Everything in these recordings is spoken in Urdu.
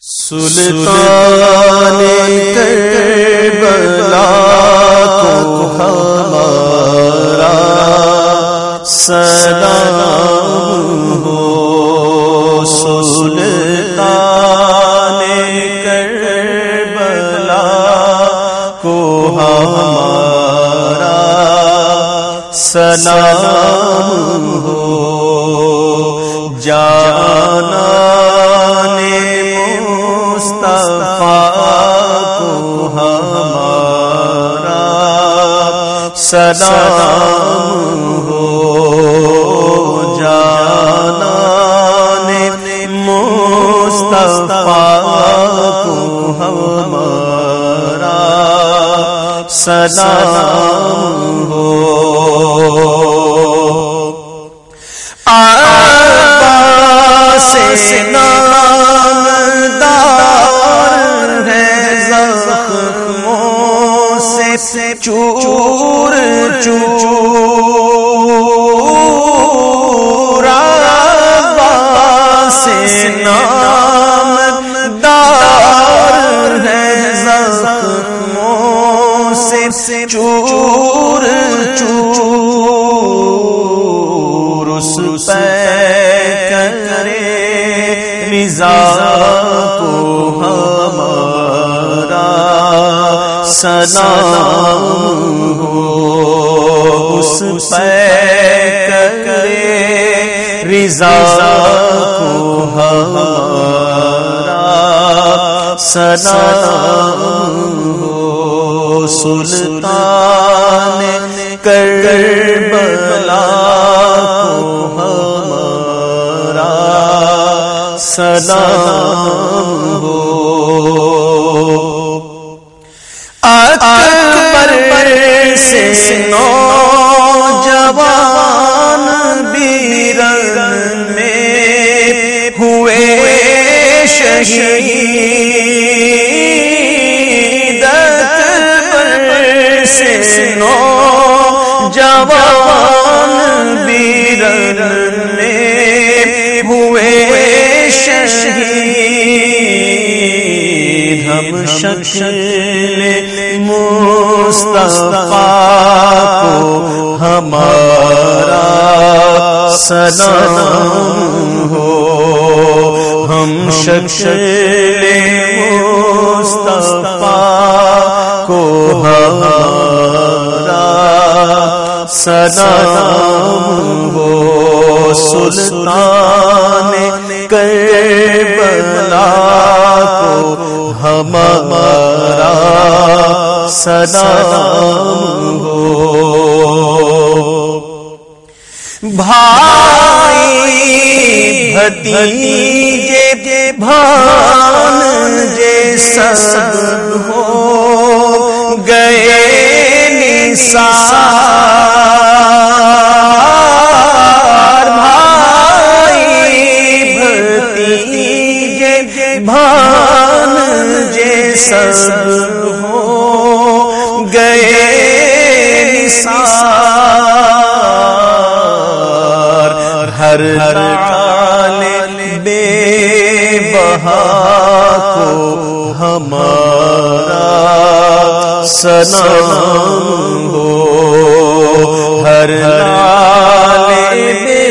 سلطان کربلا کو ہمارا سلام ہو۔ سلطان کربلا کو ہمارا سلام ہو۔ جانا کو ہمارا سلام ہو جانا مصطفیٰ کو ہمارا سلام سلام ہو اس پہ رضا کو ہمارا سلام ہو سلطان کربلا کو ہمارا سلام ہو سے نو جوان بیرن میں ہوئے شہید۔ ہم شکل مصطفیٰ کو ہمارا سلام ہو۔ ہم شکل سلام ہو سلطان کربلا کو ہمارا سلام ہو۔ بھائی بھتیجے بھان سب ہو گئے نثار، ہر ہر بے بہا کو ہمارا سلام ہو۔ ہر بے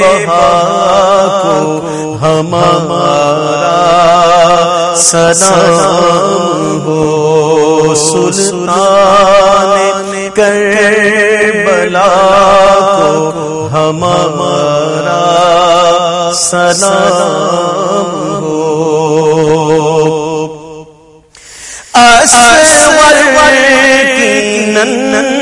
بہا کو ہمارا سلام ہو سلطان کربلا کو ہمارا سلام ہو۔ اسور کی ننی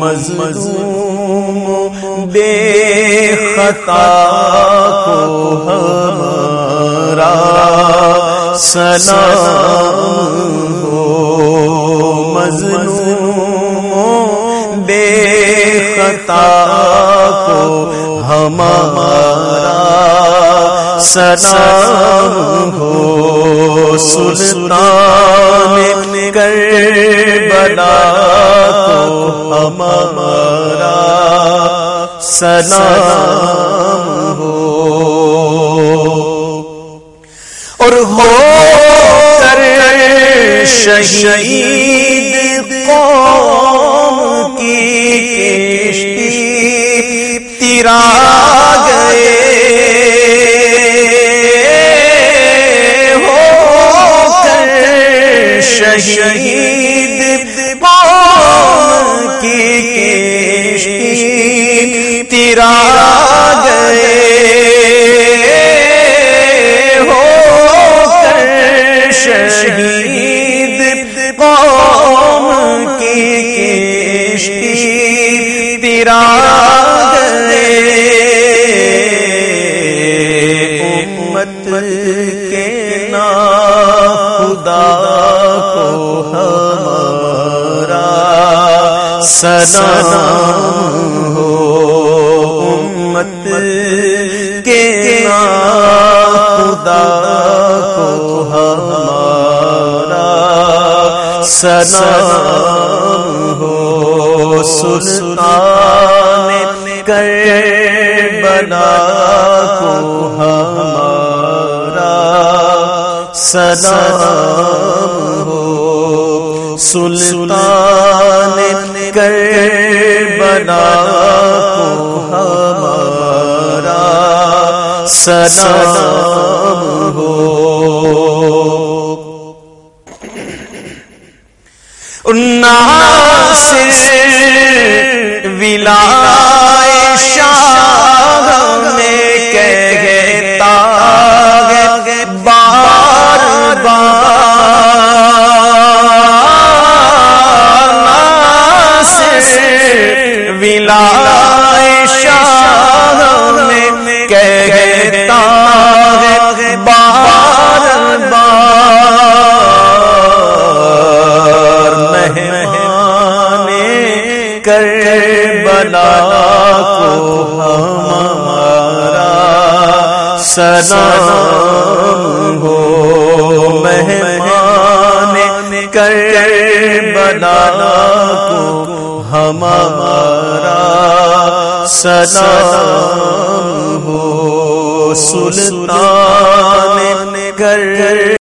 مظلوم بے خطا کو ہمارا سلام ہو۔ مظلوم بے خطا کو ہمارا سلام ہو۔ سلطان کر بلا کو ہمارا سلام ہو۔ اور ہو کر شہید کشتی تیرا گئے امت کے نا خدا کو ہمارا سلام ہو۔ امت کے نا خدا کو ہمارا سلام سلطان کر بنا کو ہمارا سلام ہو۔ سلطان کر بنا کو ہمارا سلام ہو۔ ناصر کر بلا کو ہمارا سلام ہو، مہمان کر بلا کو ہمارا سلام ہو، سلطان کر